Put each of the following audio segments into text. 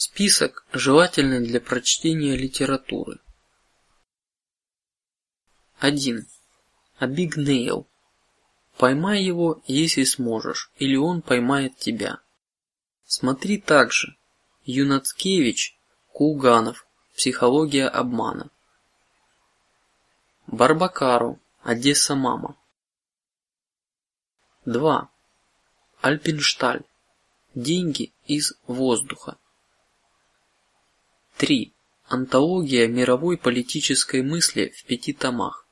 Список желательный для прочтения литературы. 1. Абигнейл. Поймай его, если сможешь, или он поймает тебя. Смотри также Юнацкевич, Кулганов, Психология обмана. Барбакару, Одесса мама. 2. Альпиншталь. Деньги из воздуха. 3. Антология мировой политической мысли в пяти томах.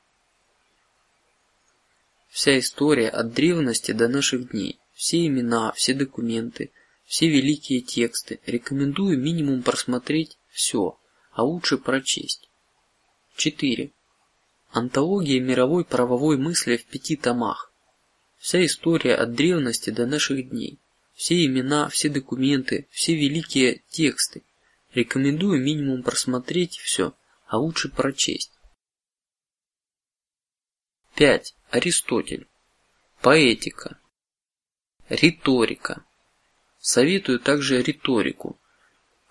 Вся история от древности до наших дней, все имена, все документы, все великие тексты. Рекомендую минимум просмотреть все, а лучше прочесть. 4. Антология мировой правовой мысли в пяти томах. Вся история от древности до наших дней, все имена, все документы, все великие тексты. Рекомендую минимум просмотреть все, а лучше прочесть. 5. Аристотель. Поэтика. Риторика. Советую также риторику,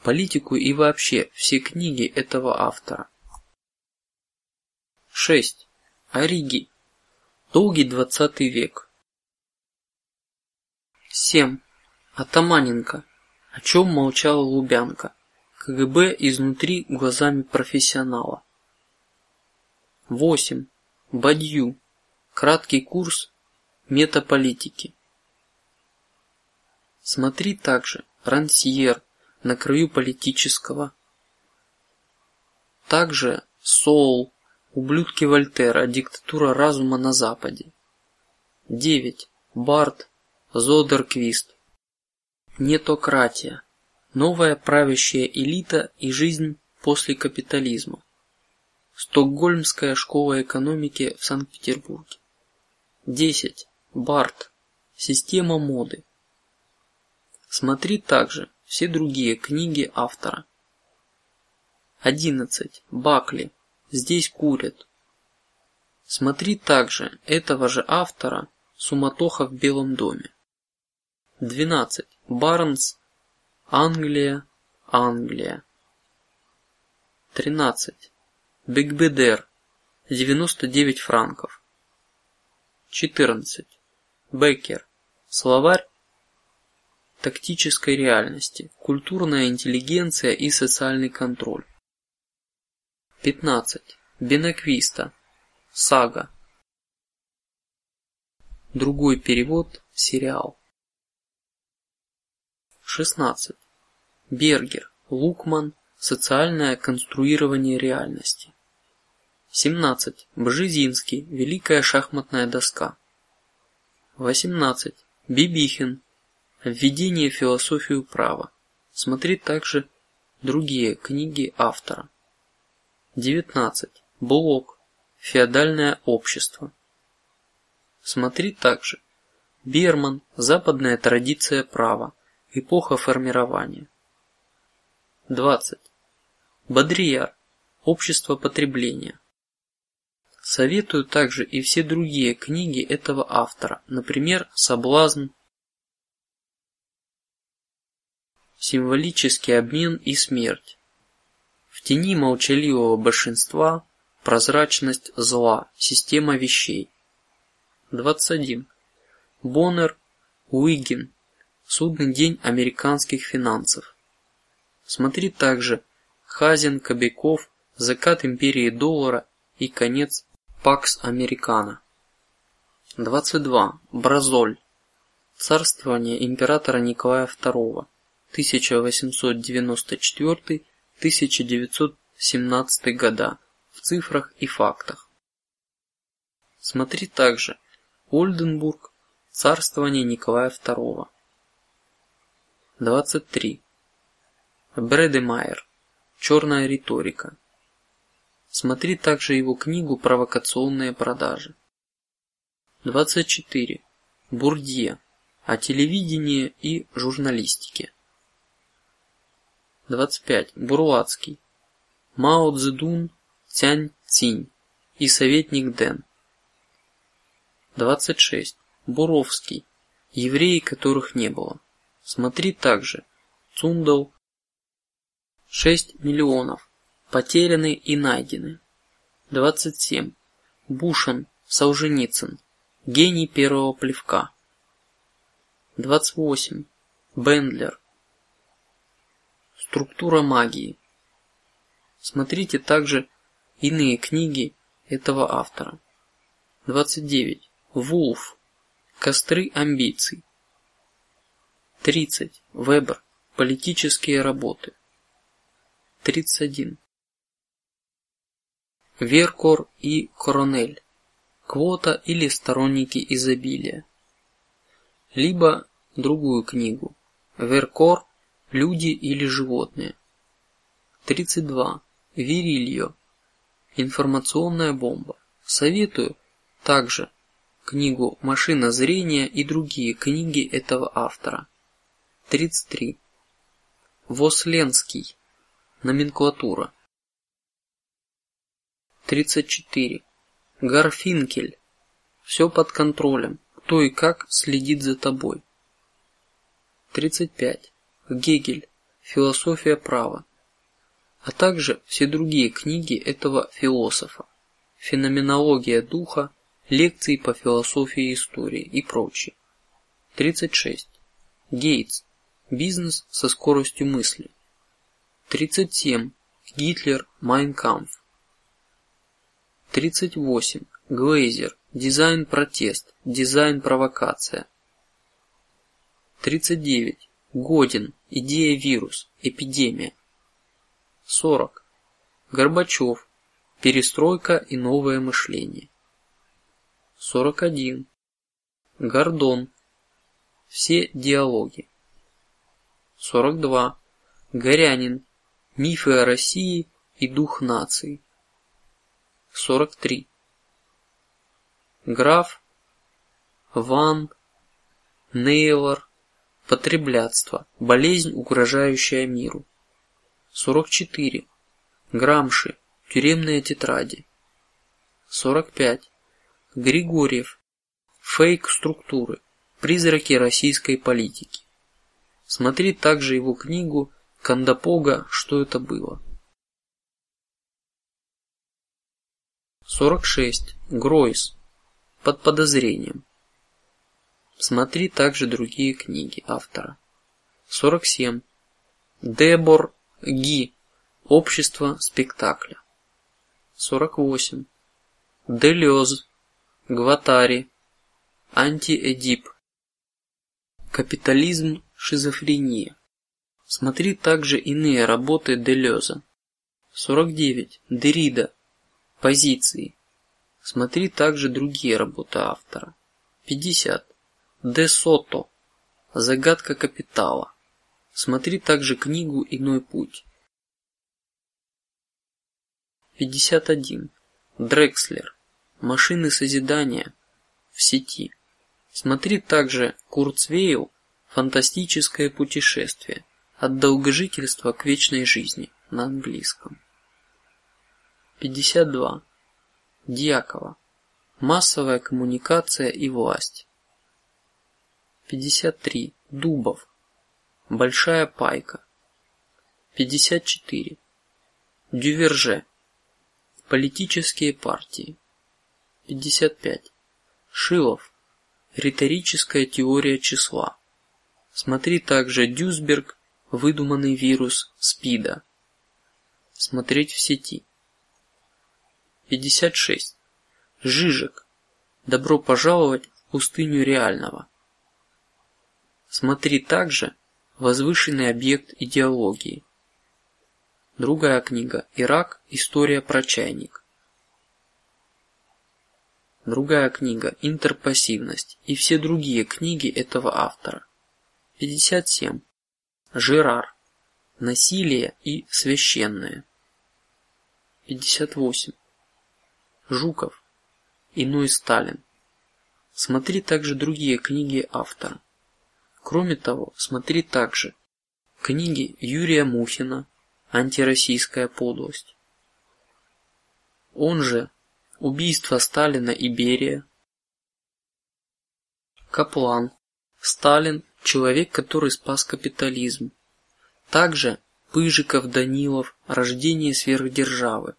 политику и вообще все книги этого автора. 6. Ориги. Долгий двадцатый век. 7. Атаманенко. О чем молчала Лубянка. КГБ изнутри глазами профессионала. 8. Бадью. Краткий курс метаполитики. Смотри также Рансьер на краю политического. Также Соул, ублюдки Вольтера, диктатура разума на Западе. 9. Барт, Зодерквист. Нетократия, новая правящая элита и жизнь после капитализма. Стокгольмская школа экономики в Санкт-Петербурге. 10. Барт. Система моды. Смотри также все другие книги автора. 11. Бакли. Здесь курят. Смотри также этого же автора Суматоха в Белом доме. 12. Барнс. Англия. Англия. 13. Бигбедер. 99 франков. 14. Беккер. Словарь тактической реальности, культурная интеллигенция и социальный контроль. 15. Бенаквиста. Сага. Другой перевод. Сериал. 16. Бергер. Лукман. Социальное конструирование реальности. 17. Бжезинский. Великая шахматная доска. 18. Бибихин. Введение в философию права. Смотри также другие книги автора. 19. Блок. Феодальное общество. Смотри также Берман. Западная традиция права. Эпоха формирования. 20. Бодрияр. Общество потребления. Советую также и все другие книги этого автора, например, Соблазн, Символический обмен и смерть. В тени молчаливого большинства прозрачность зла, система вещей. 21. Боннер, Уигин. Судный день американских финансов. Смотри также Хазин, Кобяков, Закат империи доллара и конец Пакс Американо. 22. Бразоль. Царствование императора Николая II. 1894-1917 года в цифрах и фактах. Смотри также Ольденбург. Царствование Николая II. 23. Бредемайер. Черная риторика. Смотри также его книгу "Провокационные продажи". 24. Бурдье о телевидении и журналистике. 25. Буруацкий, Мао Цзэдун, Цянь Цинь и советник Дэн. 26. Буровский, евреи, которых не было. Смотри также Цундал, 6 миллионов. Потеряны и найдены. 27. Бушин, Солженицын. Гений первого плевка. 28. Бендлер. Структура магии. Смотрите также иные книги этого автора. 29. Вулф. Костры амбиций. 30. Вебер. Политические работы. 31. Веркор и Коронель. Квота или сторонники изобилия. Либо другую книгу. Веркор. Люди или животные. 32. Вирильо. Информационная бомба. Советую также книгу «Машина зрения» и другие книги этого автора. 33. Восленский. Номенклатура. 34. Гарфинкель. Все под контролем. Кто и как следит за тобой. 35. Гегель. Философия права. А также все другие книги этого философа. Феноменология духа, лекции по философии истории и прочее. 36. Гейтс. Бизнес со скоростью мысли. 37. Гитлер. Майн кампф. 38. Глейзер. Дизайн протест. Дизайн провокация. 39. Годин. Идея вирус. Эпидемия. 40. Горбачев. Перестройка и новое мышление. 41. Гордон. Все диалоги. 42. Горянин. Мифы о России и дух нации. 43. Граф Ван Нейлор. Потреблятство. Болезнь, угрожающая миру. 44. Грамши. Тюремные тетради. 45. Григорьев. Фейк структуры. Призраки российской политики. Смотри также его книгу Кандапога «Что это было?». 46. Гройс. Под подозрением. Смотри также другие книги автора. 47. Дебор Ги. Общество спектакля. 48. Делез. Гватари. Антиэдип. Капитализм, шизофрения. Смотри также иные работы Делеза. 49. Дерида. Позиции. Смотри также другие работы автора. 50. Де Сото. Загадка капитала. Смотри также книгу Иной путь. 51. Дрекслер. Машины созидания в сети. Смотри также Курцвейл «Фантастическое путешествие. От долгожительства к вечной жизни» на английском. 52. Дьякова. Массовая коммуникация и власть. 53. Дубов. Большая пайка. 54. Дюверже. Политические партии. 55. Шилов. Риторическая теория числа. Смотри также Дюсберг, выдуманный вирус СПИДа. Смотреть в сети. 56. Жижик. Добро пожаловать в пустыню реального. Смотри также возвышенный объект идеологии. Другая книга Ирак. История про чайник. Другая книга Интерпассивность и все другие книги этого автора. 57. Жерар. Насилие и священное. 58. Жуков. Иной Сталин. Смотри также другие книги автора. Кроме того, смотри также книги Юрия Мухина «Антироссийская подлость». Он же Убийство Сталина и Берия. Каплан. Сталин – человек, который спас капитализм. Также Пыжиков, Данилов, рождение сверхдержавы.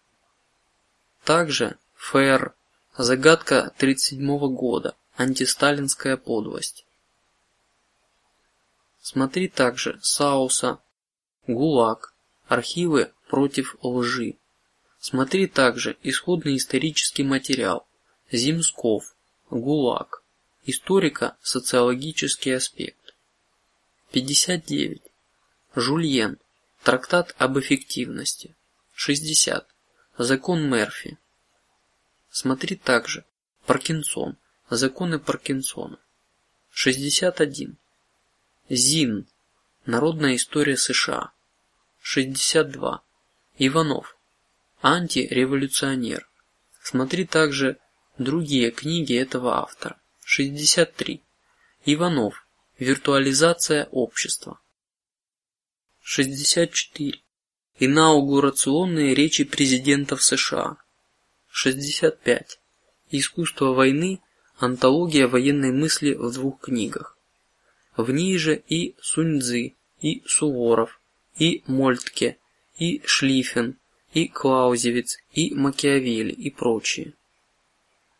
Также ФР, загадка 37 года, антисталинская подлость. Смотри также Сауса, ГУЛАГ, архивы против лжи. Смотри также исходный исторический материал Зимсков, ГУЛАГ, историко-социологический аспект. 59. Жульен, трактат об эффективности. 60. Закон Мерфи. Смотри также Паркинсон, законы Паркинсона. 61. Зин, народная история США. 62. Иванов, антиреволюционер. Смотри также другие книги этого автора. 63. Иванов, виртуализация общества. 64. Инаугурационные речи президентов США. 65. Искусство войны. Антология военной мысли в двух книгах. В ней же и Суньцзы, и Суворов, и Мольтке, и Шлиффен, и Клаузевиц, и Макиавелли и прочие.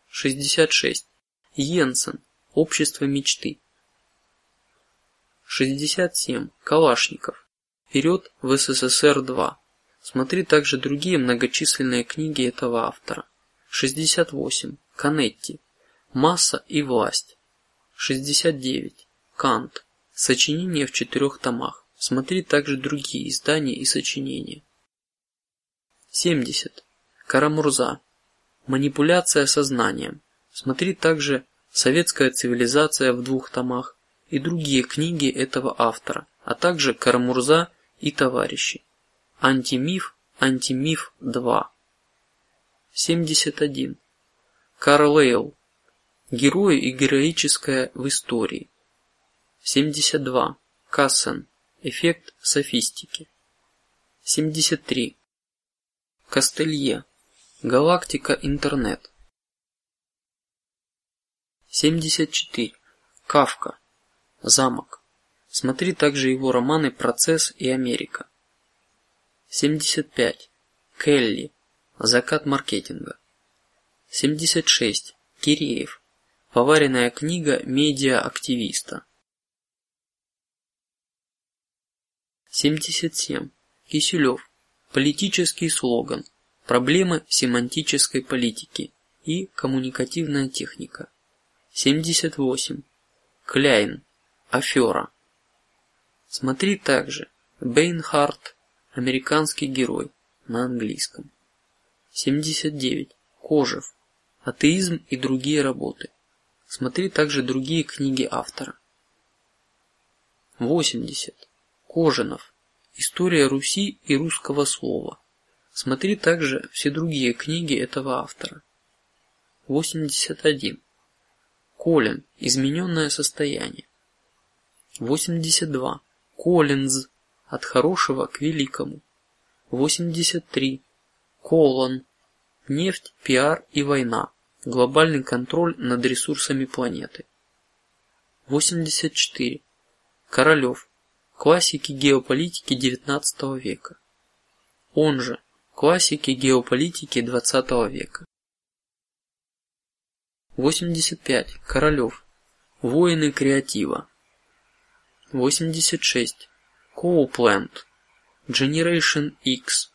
66. Йенсен. Общество мечты. 67. Калашников. Вперед в СССР 2. Смотри также другие многочисленные книги этого автора. 68. Канетти. Масса и власть. 69. Кант. Сочинение в четырех томах. Смотри также другие издания и сочинения. 70. Карамурза. Манипуляция сознанием. Смотри также Советская цивилизация в двух томах и другие книги этого автора, а также Карамурза и товарищи. Антимиф, антимиф 2. 71. Карлейл. Герои и героическое в истории. 72. Кассен. Эффект софистики. 73. Кастелье. Галактика интернет. 74. Кавка. Замок. Смотри также его романы "Процесс" и "Америка". 75. Келли. Закат маркетинга. 76. Киреев. Поваренная книга медиа-активиста. 77. Киселев. Политический слоган. Проблемы семантической политики и коммуникативная техника. 78. Кляйн. Афера. Смотри также Бейнхарт, американский герой на английском. 79. Кожев. Атеизм и другие работы. Смотри также другие книги автора. 80. Кожинов. История Руси и русского слова. Смотри также все другие книги этого автора. 81. Колин. Измененное состояние. 82. Коллинз. От хорошего к великому. 83. Колон. Нефть, пиар и война. Глобальный контроль над ресурсами планеты. 84. Королев. Классики геополитики XIX века. Он же классики геополитики XX века. 85. Королев. Воины креатива. 86. Коупленд. Generation X.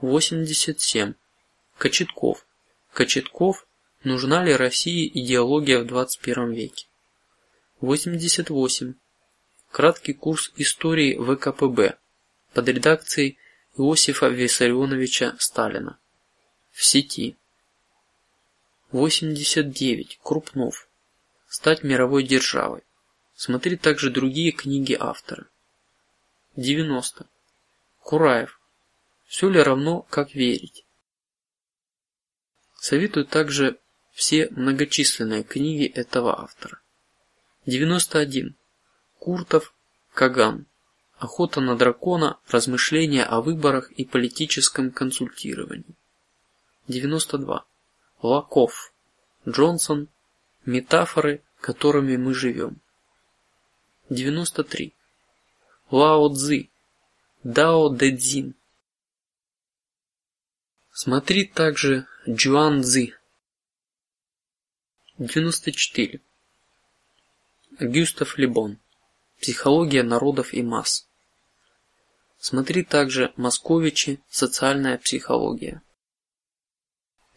87. Кочетков. Кочетков. Нужна ли России идеология в 21 веке? 88. Краткий курс истории ВКПБ под редакцией Иосифа Виссарионовича Сталина. В сети. 89. Крупнов. Стать мировой державой. Смотри также другие книги автора. 90. Кураев. Все ли равно, как верить? Советую также все многочисленные книги этого автора. 91. Куртов, Каган. Охота на дракона, размышления о выборах и политическом консультировании. 92. Лаков, Джонсон. Метафоры, которыми мы живем. 93. Лао Цзы. Дао Дэ Цзин. Смотри также Джуан Цзи. 94. Гюстав Лебон. Психология народов и масс. Смотри также Московичи. Социальная психология.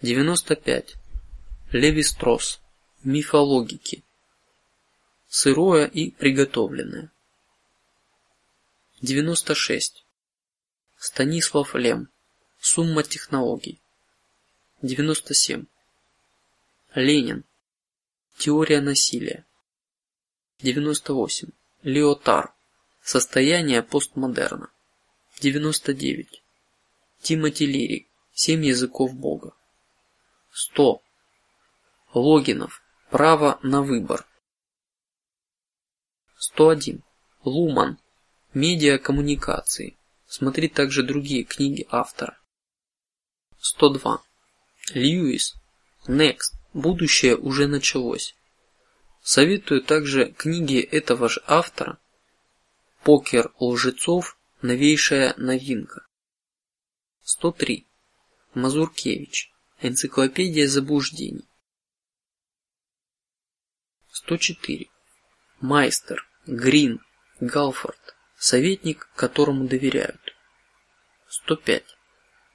95. Леви Стросс. Мифологики. Сырое и приготовленное. 96. Станислав Лем. Сумма технологий. 97. Ленин. Теория насилия. 98. Леотар. Состояние постмодерна. 99. Тимоти Лири. Семь языков Бога. 100. Логинов. Право на выбор. 101. Луман. Медиакоммуникации. Смотри также другие книги автора. 102. Льюис. Next. Будущее уже началось. Советую также книги этого же автора. Покер лжецов. Новейшая новинка. 103. Мазуркевич. Энциклопедия заблуждений. 104. Майстер, Грин, Галфорд. Советник, которому доверяют. 105.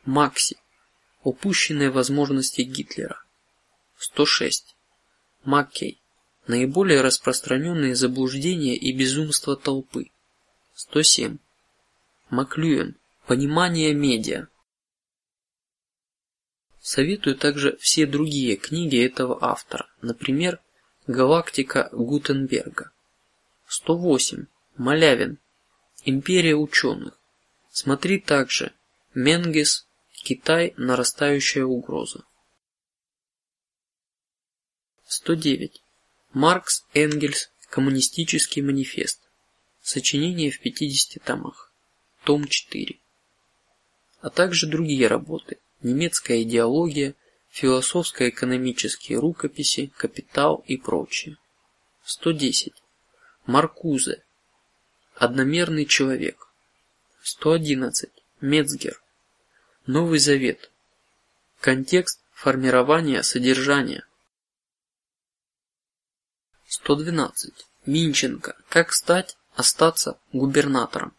Макси. Упущенные возможности Гитлера. 106. Маккей. Наиболее распространенные заблуждения и безумства толпы. 107. Маклюэн. Понимание медиа. Советую также все другие книги этого автора, например, Галактика Гутенберга. 108. Малявин. Империя ученых. Смотри также Менгес. Китай. Нарастающая угроза. 109. Маркс Энгельс. Коммунистический манифест. Сочинение в 50 томах. Том 4. А также другие работы: немецкая идеология, философско-экономические рукописи, капитал и прочее. 110. Маркузе. Одномерный человек. 111. Мецгер. Новый Завет. Контекст формирования содержания. 112. Минченко. Как стать, остаться губернатором.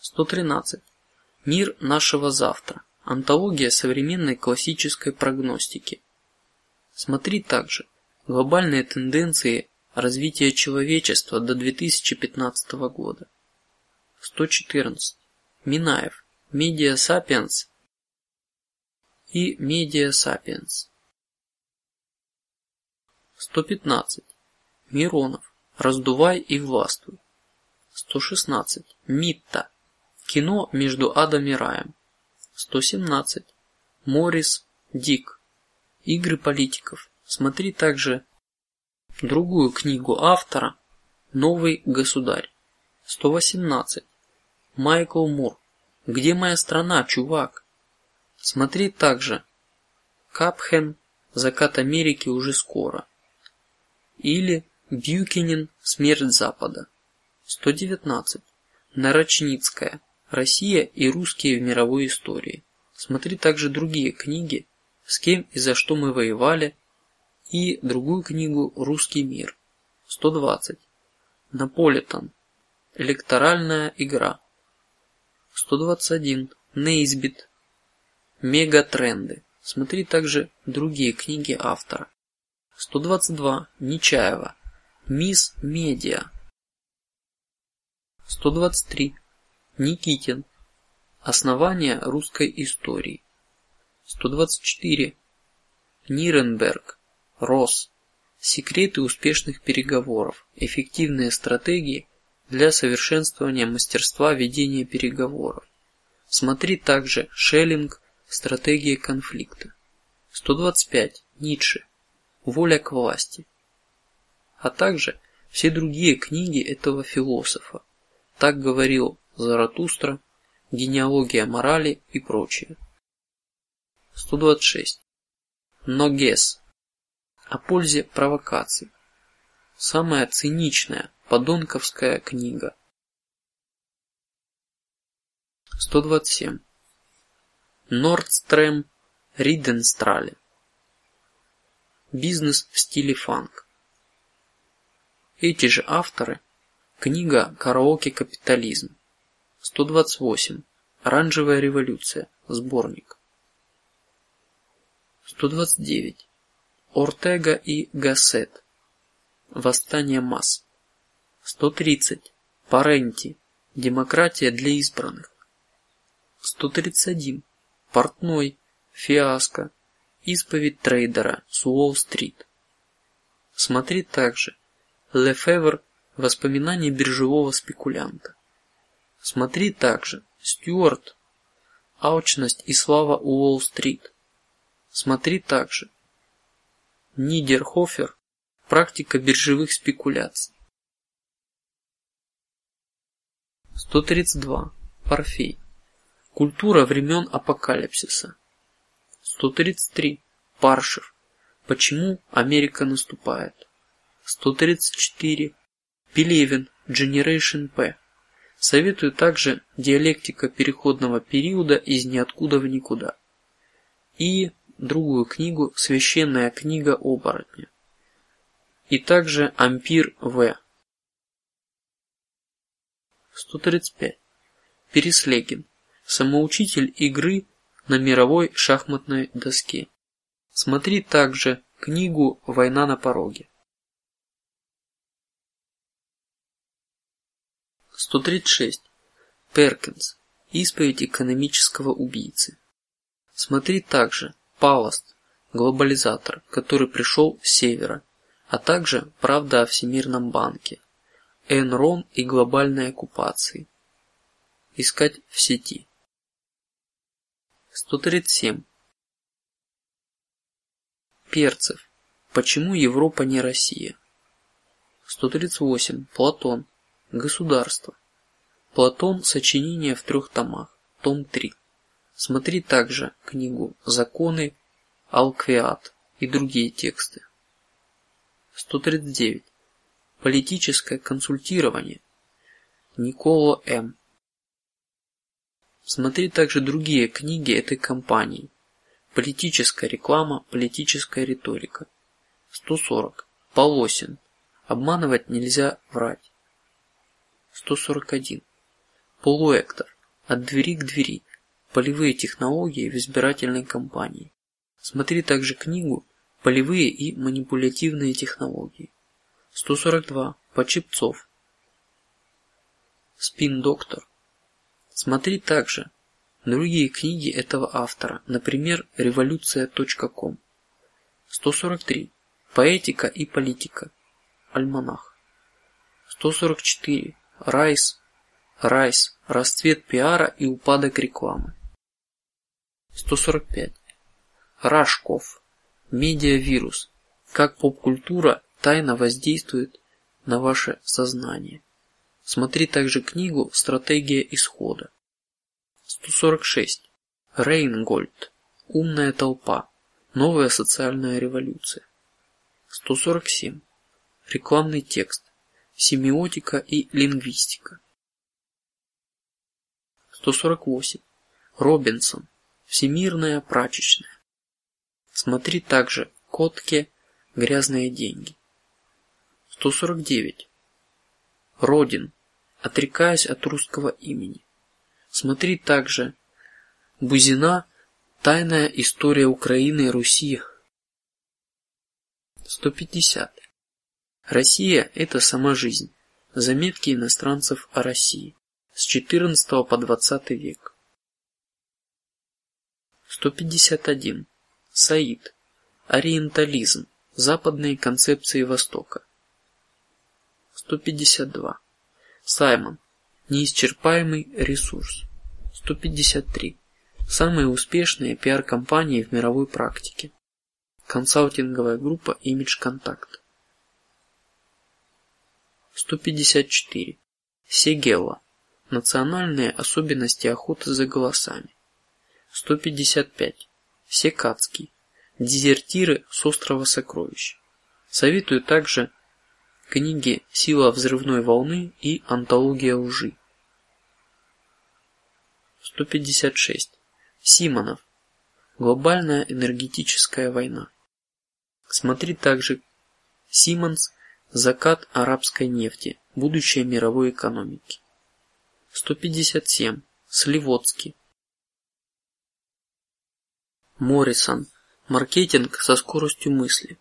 113. Мир нашего завтра. Антология современной классической прогностики. Смотри также глобальные тенденции развития человечества до 2015 года. 114. Минаев. Медиа Сапиенс и Медиа Сапиенс. 115. Миронов. Раздувай и властвуй. 116. Митта. Кино между адом и раем. 117. Морис Дик. Игры политиков. Смотри также другую книгу автора Новый государь. 118. Майкл Мур. Где моя страна, чувак? Смотри также Капхен. Закат Америки уже скоро. Или Бьюкинин. Смерть Запада. 119. Нарочницкая. Россия и русские в мировой истории. Смотри также другие книги, с кем и за что мы воевали, и другую книгу Русский мир. 120. Наполитон. Электоральная игра. 121. Нейсбит. Мегатренды. Смотри также другие книги автора. 122. Нечаева. Мисс Медиа. 123. Никитин. Основание русской истории. 124. Ниренберг. Росс. Секреты успешных переговоров. Эффективные стратегии для совершенствования мастерства ведения переговоров. Смотри также Шеллинг. Стратегия конфликта. 125. Ницше. Воля к власти. А также все другие книги этого философа. Так говорил Заратустра, генеалогия морали и прочее. 126. Ногес. О пользе провокаций. Самая циничная подонковская книга. 127. Нордстрем Риденстрале. Бизнес в стиле фанк. Эти же авторы. Книга Караоке капитализм. 128. Оранжевая революция. Сборник. 129. Ортега и Гассет. Восстание масс. 130. Паренти. Демократия для избранных. 131. Портной. Фиаско. Исповедь трейдера с Уолл-стрит. Смотри также Лефевр. Воспоминания биржевого спекулянта. Смотри также Стюарт. Алчность и слава Уолл-стрит. Смотри также Нидерхофер. Практика биржевых спекуляций. 132. Парфей. Культура времен апокалипсиса. 133. Паршев. Почему Америка наступает? 134. Пелевин. Generation P. Советую также диалектика переходного периода из ниоткуда в никуда и другую книгу Священная книга оборотня и также Ампир В. 135. Переслегин. Самоучитель игры на мировой шахматной доске. Смотри также книгу Война на пороге. 136. Перкинс. Исповедь экономического убийцы. Смотри также Паласт, глобализатор, который пришел с севера, а также правда о Всемирном банке, Энрон и глобальной оккупации. Искать в сети. 137. Перцев. Почему Европа не Россия? 138. Платон. Государство. Платон. Сочинение в трех томах. Том 3. Смотри также книгу Законы Алквиат и другие тексты. 139. Политическое консультирование. Николо М. Смотри также другие книги этой компании. Политическая реклама, политическая риторика. 140. Полосин. Обманывать нельзя врать. 141. Полуэктор. От двери к двери. Полевые технологии в избирательной кампании. Смотри также книгу Полевые и манипулятивные технологии. 142. Почепцов. Спин доктор. Смотри также другие книги этого автора, например, революция.ком. 143. Поэтика и политика. Альманах. 144. Райс. Райс. Расцвет пиара и упадок рекламы. 145. Рашков. Медиавирус. Как поп-культура тайно воздействует на ваше сознание. Смотри также книгу "Стратегия исхода". 146. Рейнгольд. Умная толпа. Новая социальная революция. 147. Рекламный текст. Семиотика и лингвистика. 148. Робинсон. Всемирная прачечная. Смотри также Котке грязные деньги. 149. Родин. Отрекаясь от русского имени. Смотри также Бузина. Тайная история Украины и Руси. 150. Россия – это сама жизнь. Заметки иностранцев о России с 14 по 20 век. 151. Саид. Ориентализм. Западные концепции Востока. 152. Саймон. Неисчерпаемый ресурс. 153. Самые успешные пиар-компании в мировой практике. Консалтинговая группа Image Contact. 154. Сегелла. Национальные особенности охоты за голосами. 155. Секацкий. Дезертиры с острова Сокровищ. Советую также книги "Сила взрывной волны" и "Антология лжи". 156. Симонов. Глобальная энергетическая война. Смотри также Симонс. Закат арабской нефти. Будущее мировой экономики. 157. Сливоцкий. Моррисон. Маркетинг со скоростью мысли.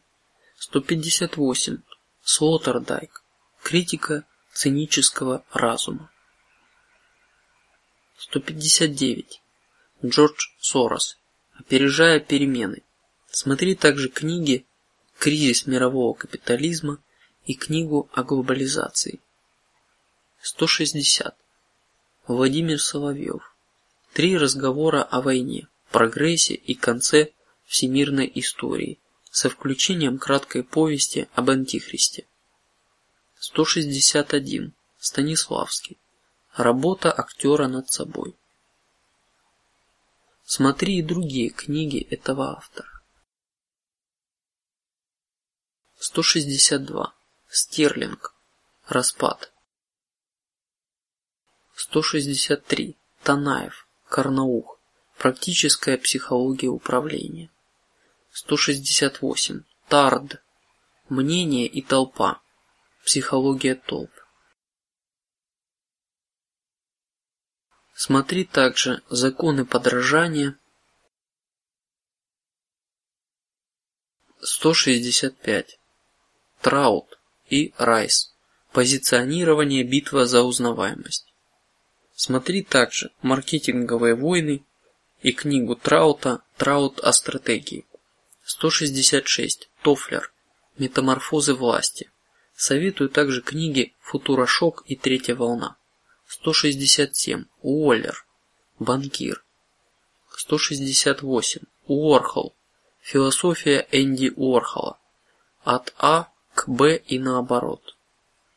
158. Слоттердайк. Критика цинического разума. 159. Джордж Сорос. Опережая перемены. Смотри также книги "Кризис мирового капитализма" и книгу о глобализации. 160. Владимир Соловьев. Три разговора о войне, прогрессе и конце всемирной истории со включением краткой повести об антихристе. 161. Станиславский. Работа актера над собой. Смотри и другие книги этого автора. 162. Стерлинг. Распад. 163. Танаев. Карнаух. Практическая психология управления. 168. Тард. Мнение и толпа. Психология толп. Смотри также законы подражания. 165. Траут и Райс. Позиционирование, битва за узнаваемость. Смотри также маркетинговые войны и книгу Траута Траут о стратегии. 166. Тофлер. Метаморфозы власти. Советую также книги Футурошок и Третья волна. 167. Уоллер. Банкир. 168. Уорхол. Философия Энди Уорхола. От А к Б и наоборот.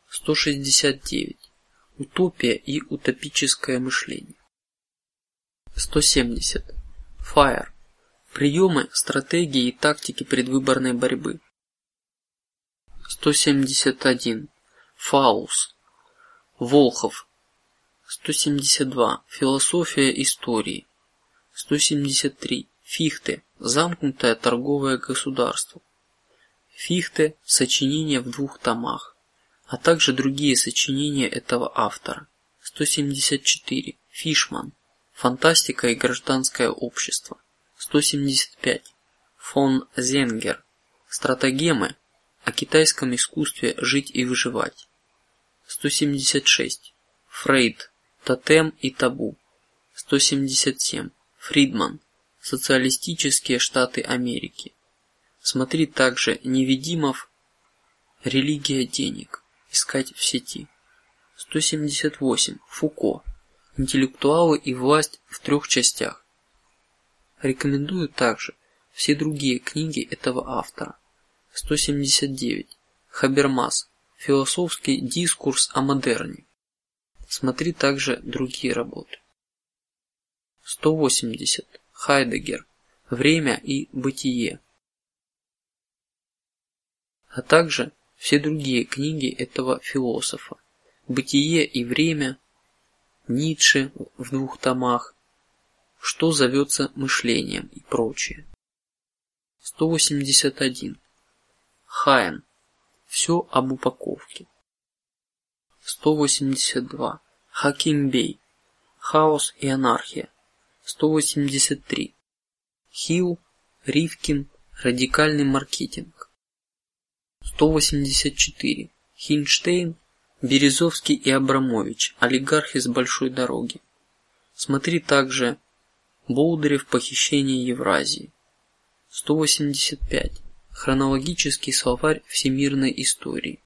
169. Утопия и утопическое мышление. 170. Fire. Приемы, стратегии и тактики предвыборной борьбы. 171. Фаус. Волхов. 172. Философия истории. 173. Фихте. Замкнутое торговое государство. Фихте. Сочинение в двух томах, а также другие сочинения этого автора. 174. Фишман. Фантастика и гражданское общество. 175. Фон Зенгер. Стратагемы о китайском искусстве жить и выживать. 176. Фрейд. Тотем и табу. 177. Фридман. Социалистические Штаты Америки. Смотри также Невидимов. Религия денег. Искать в сети. 178. Фуко. Интеллектуалы и власть в трех частях. Рекомендую также все другие книги этого автора. 179. Хабермас. Философский дискурс о модерне. Смотри также другие работы. 180. Хайдегер. Время и бытие. А также все другие книги этого философа. Бытие и время. Ницше в двух томах что зовется мышлением и прочее. 181. Хайен. Все об упаковке. 182. Хаким Бей. Хаос и анархия. 183. Хилл, Ривкин. Радикальный маркетинг. 184. Хинштейн, Березовский и Абрамович, олигархи с большой дороги. Смотри также Болдырев похищение Евразии. 185. Хронологический словарь всемирной истории.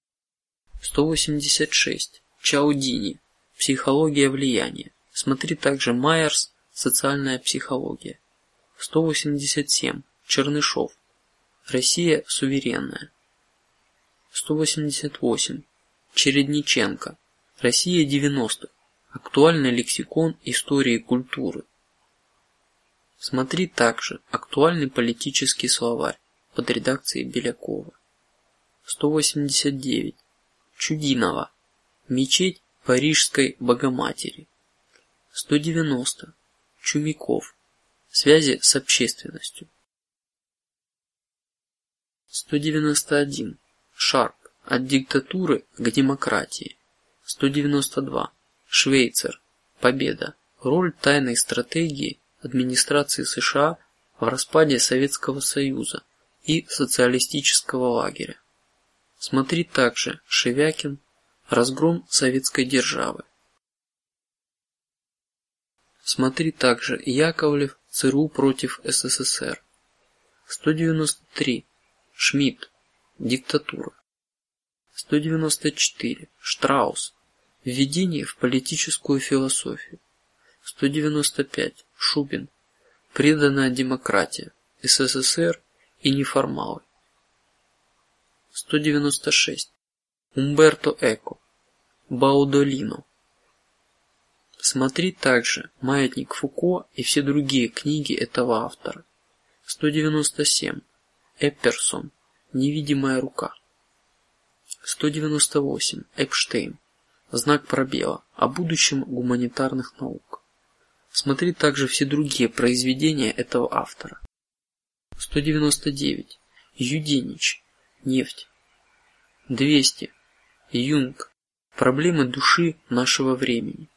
186. Чаудини. Психология влияния. Смотри также Майерс. Социальная психология. 187. Чернышов. Россия суверенная. 188. Чередниченко. Россия 90. Актуальный лексикон истории и культуры. Смотри также актуальный политический словарь под редакцией Белякова. 189. Чудинова. Мечеть Парижской Богоматери. 190. Чумиков. Связи с общественностью. 191. Шарп. От диктатуры к демократии. 192. Швейцер. Победа. Роль тайной стратегии администрации США в распаде Советского Союза и социалистического лагеря. Смотри также Шевякин. Разгром советской державы. Смотри также Яковлев. ЦРУ против СССР. 193. Шмидт. Диктатура. 194. Штраус. Введение в политическую философию. 195. Шубин. Преданная демократия. СССР и неформалы. 196. Умберто Эко. Баудолино. Смотри также Маятник Фуко и все другие книги этого автора. 197. Эпперсон. Невидимая рука. 198. Эпштейн. Знак пробела о будущем гуманитарных наук. Смотри также все другие произведения этого автора. 199. Юденич. Нефть. 200. Юнг. Проблемы души нашего времени.